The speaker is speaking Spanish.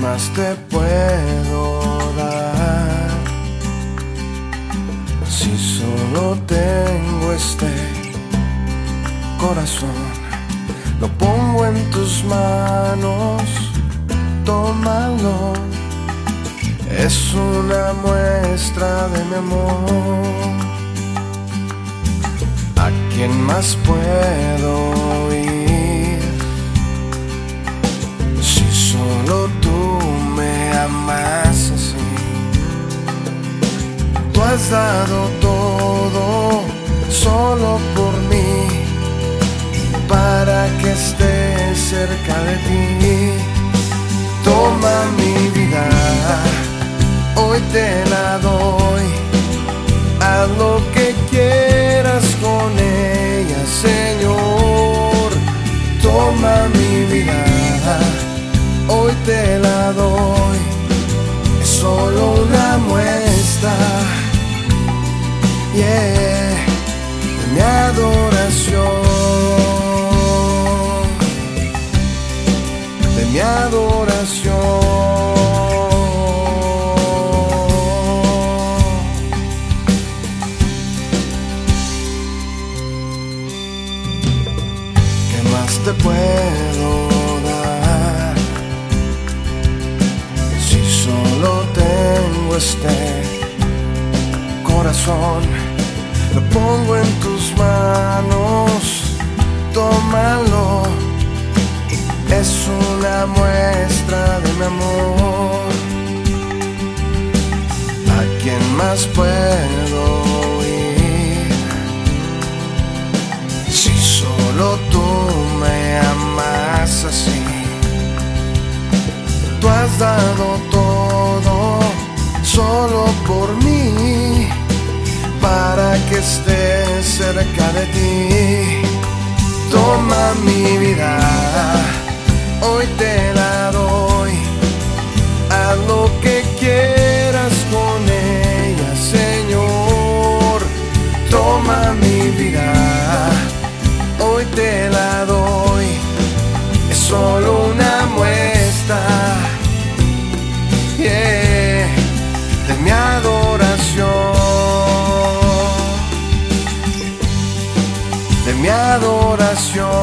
más te puedo dar? Si solo tengo este corazón, lo pongo en tus manos, tómalo. Es una muestra de mi amor. ¿A quién más puedo ir? Por mí para que esté cerca de ti. Toma mi vida, hoy te la doy. Haz lo que quieras con ella, Señor. Toma mi vida, hoy te la doy. De mi adoración. Pongo en tus manos, tómalo. Es una muestra de mi amor. ¿A quién más puedo ir? Si solo tú me amas así, tú has dado todo solo por mí, que esté cerca de ti. Toma mi vida, hoy te adoración.